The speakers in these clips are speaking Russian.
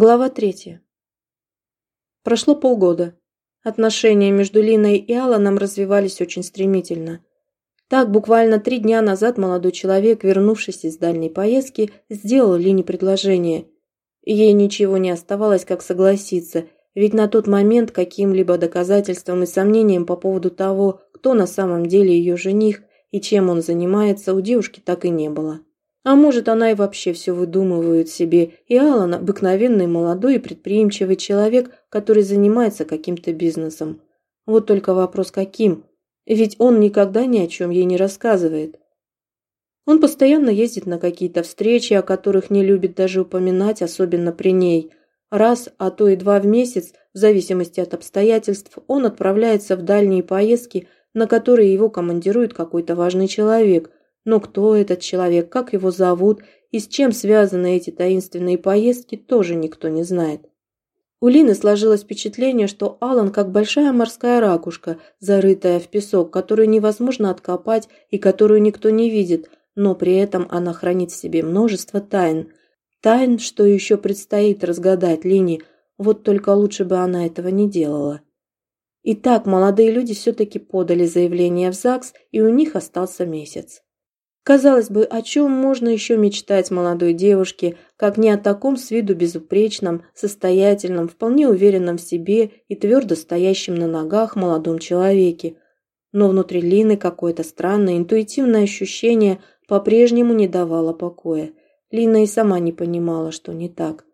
Глава третья. Прошло полгода. Отношения между Линой и Аланом развивались очень стремительно. Так, буквально три дня назад молодой человек, вернувшись из дальней поездки, сделал Лине предложение. Ей ничего не оставалось, как согласиться, ведь на тот момент каким-либо доказательством и сомнением по поводу того, кто на самом деле ее жених и чем он занимается, у девушки так и не было. А может, она и вообще все выдумывает себе, и Алан – обыкновенный молодой и предприимчивый человек, который занимается каким-то бизнесом. Вот только вопрос каким? Ведь он никогда ни о чем ей не рассказывает. Он постоянно ездит на какие-то встречи, о которых не любит даже упоминать, особенно при ней. Раз, а то и два в месяц, в зависимости от обстоятельств, он отправляется в дальние поездки, на которые его командирует какой-то важный человек – но кто этот человек, как его зовут и с чем связаны эти таинственные поездки, тоже никто не знает. У Лины сложилось впечатление, что Алан как большая морская ракушка, зарытая в песок, которую невозможно откопать и которую никто не видит, но при этом она хранит в себе множество тайн. Тайн, что еще предстоит разгадать Лине, вот только лучше бы она этого не делала. Итак, молодые люди все-таки подали заявление в ЗАГС, и у них остался месяц. Казалось бы, о чем можно еще мечтать молодой девушке, как не о таком с виду безупречном, состоятельном, вполне уверенном в себе и твердо стоящем на ногах молодом человеке. Но внутри Лины какое-то странное интуитивное ощущение по-прежнему не давало покоя. Лина и сама не понимала, что не так.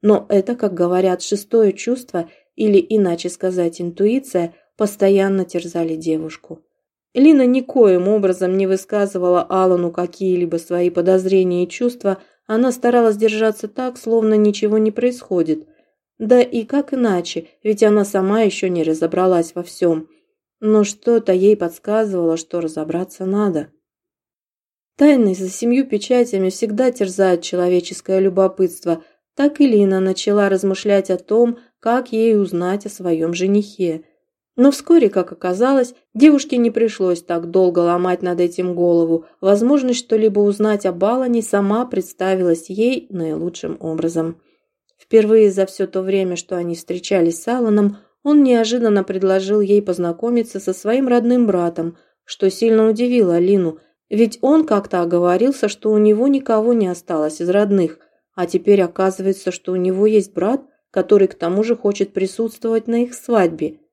Но это, как говорят, шестое чувство, или, иначе сказать, интуиция, постоянно терзали девушку. Лина никоим образом не высказывала Алану какие-либо свои подозрения и чувства, она старалась держаться так, словно ничего не происходит. Да и как иначе, ведь она сама еще не разобралась во всем. Но что-то ей подсказывало, что разобраться надо. Тайны за семью печатями всегда терзают человеческое любопытство. Так и Лина начала размышлять о том, как ей узнать о своем женихе – но вскоре, как оказалось, девушке не пришлось так долго ломать над этим голову. Возможность что-либо узнать об Алане сама представилась ей наилучшим образом. Впервые за все то время, что они встречались с Аланом, он неожиданно предложил ей познакомиться со своим родным братом, что сильно удивило Алину, ведь он как-то оговорился, что у него никого не осталось из родных, а теперь оказывается, что у него есть брат, который к тому же хочет присутствовать на их свадьбе –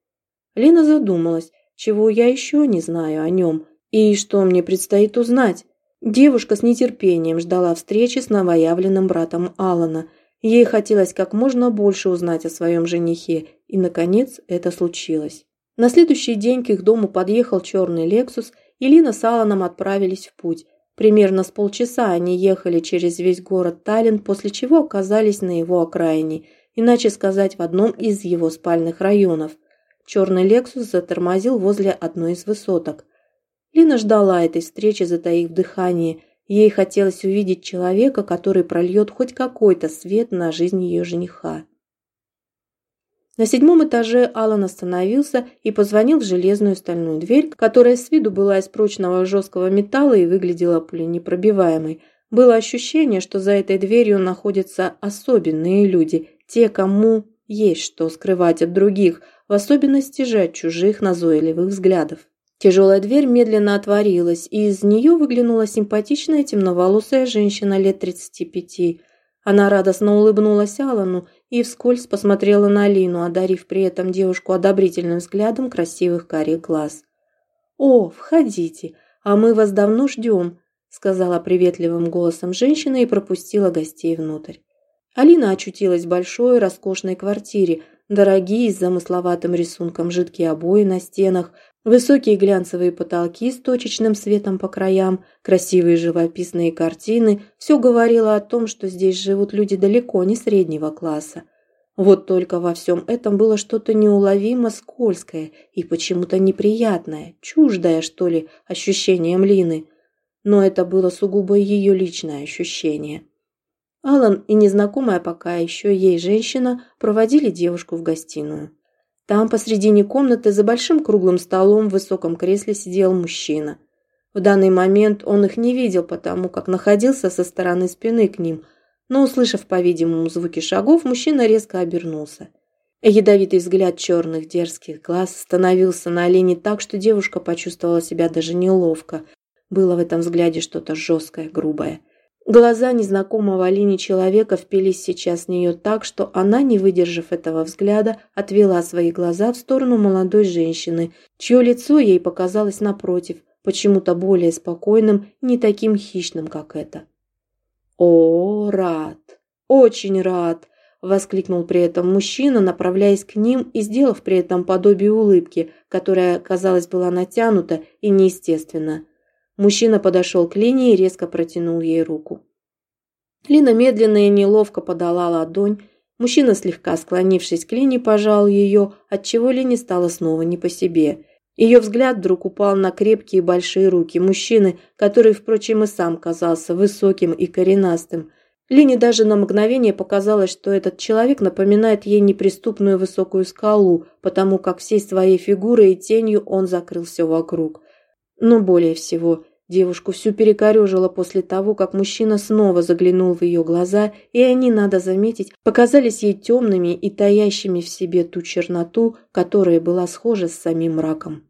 Лина задумалась, чего я еще не знаю о нем и что мне предстоит узнать. Девушка с нетерпением ждала встречи с новоявленным братом Алана. Ей хотелось как можно больше узнать о своем женихе, и, наконец, это случилось. На следующий день к их дому подъехал черный «Лексус», и Лина с Аланом отправились в путь. Примерно с полчаса они ехали через весь город Таллин, после чего оказались на его окраине, иначе сказать, в одном из его спальных районов. Черный «Лексус» затормозил возле одной из высоток. Лина ждала этой встречи, затаив дыхание. Ей хотелось увидеть человека, который прольет хоть какой-то свет на жизнь ее жениха. На седьмом этаже Алан остановился и позвонил в железную стальную дверь, которая с виду была из прочного жесткого металла и выглядела пуленепробиваемой. Было ощущение, что за этой дверью находятся особенные люди, те, кому есть что скрывать от других, в особенности же от чужих назойливых взглядов. Тяжелая дверь медленно отворилась, и из нее выглянула симпатичная темноволосая женщина лет 35. Она радостно улыбнулась Алану и вскользь посмотрела на Лину, одарив при этом девушку одобрительным взглядом красивых карих глаз. «О, входите, а мы вас давно ждем», сказала приветливым голосом женщина и пропустила гостей внутрь. Алина очутилась в большой, роскошной квартире, Дорогие с замысловатым рисунком жидкие обои на стенах, высокие глянцевые потолки с точечным светом по краям, красивые живописные картины – все говорило о том, что здесь живут люди далеко не среднего класса. Вот только во всем этом было что-то неуловимо скользкое и почему-то неприятное, чуждое, что ли, ощущением Лины. Но это было сугубо ее личное ощущение – Алан и незнакомая пока еще ей женщина проводили девушку в гостиную. Там посредине комнаты за большим круглым столом в высоком кресле сидел мужчина. В данный момент он их не видел, потому как находился со стороны спины к ним, но, услышав, по-видимому, звуки шагов, мужчина резко обернулся. Ядовитый взгляд черных дерзких глаз становился на Олене так, что девушка почувствовала себя даже неловко. Было в этом взгляде что-то жесткое, грубое. Глаза незнакомого Алине человека впились сейчас в нее так, что она, не выдержав этого взгляда, отвела свои глаза в сторону молодой женщины, чье лицо ей показалось напротив, почему-то более спокойным, не таким хищным, как это. «О, рад! Очень рад!» – воскликнул при этом мужчина, направляясь к ним и сделав при этом подобие улыбки, которая, казалось, была натянута и неестественна. Мужчина подошел к Лине и резко протянул ей руку. Лина медленно и неловко подала ладонь. Мужчина, слегка склонившись к Лине, пожал ее, отчего Лине стало снова не по себе. Ее взгляд вдруг упал на крепкие большие руки мужчины, который, впрочем, и сам казался высоким и коренастым. Лине даже на мгновение показалось, что этот человек напоминает ей неприступную высокую скалу, потому как всей своей фигурой и тенью он закрыл все вокруг. Но более всего Девушку всю перекорежило после того, как мужчина снова заглянул в ее глаза, и они, надо заметить, показались ей темными и таящими в себе ту черноту, которая была схожа с самим мраком.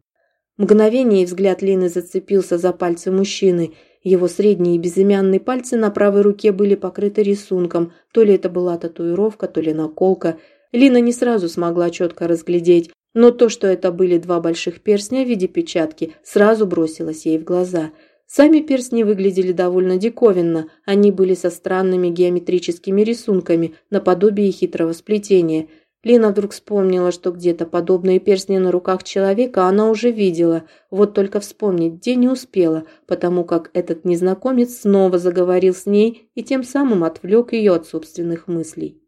Мгновение взгляд Лины зацепился за пальцы мужчины. Его средние безымянные пальцы на правой руке были покрыты рисунком, то ли это была татуировка, то ли наколка. Лина не сразу смогла четко разглядеть, но то, что это были два больших перстня в виде печатки, сразу бросилось ей в глаза – Сами перстни выглядели довольно диковинно, они были со странными геометрическими рисунками, наподобие хитрого сплетения. Лина вдруг вспомнила, что где-то подобные перстни на руках человека она уже видела, вот только вспомнить где не успела, потому как этот незнакомец снова заговорил с ней и тем самым отвлек ее от собственных мыслей.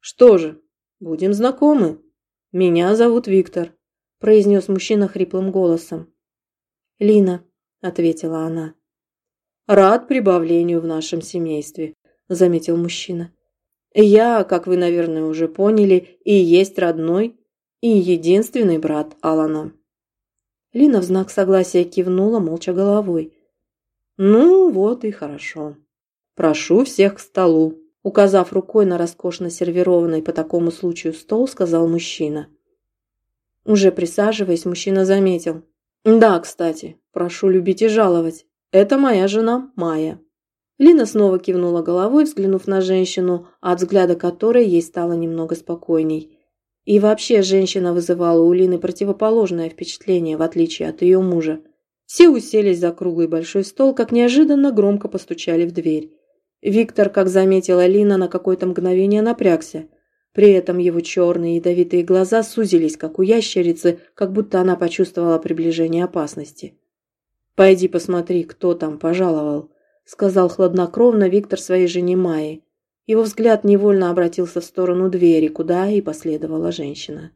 «Что же, будем знакомы. Меня зовут Виктор», – произнес мужчина хриплым голосом. «Лина, – ответила она. «Рад прибавлению в нашем семействе», – заметил мужчина. «Я, как вы, наверное, уже поняли, и есть родной, и единственный брат Алана». Лина в знак согласия кивнула молча головой. «Ну, вот и хорошо. Прошу всех к столу», – указав рукой на роскошно сервированный по такому случаю стол, сказал мужчина. Уже присаживаясь, мужчина заметил – «Да, кстати, прошу любить и жаловать. Это моя жена Майя». Лина снова кивнула головой, взглянув на женщину, от взгляда которой ей стало немного спокойней. И вообще женщина вызывала у Лины противоположное впечатление, в отличие от ее мужа. Все уселись за круглый большой стол, как неожиданно громко постучали в дверь. Виктор, как заметила Лина, на какое-то мгновение напрягся. При этом его черные ядовитые глаза сузились, как у ящерицы, как будто она почувствовала приближение опасности. «Пойди посмотри, кто там пожаловал», – сказал хладнокровно Виктор своей жене Майе. Его взгляд невольно обратился в сторону двери, куда и последовала женщина.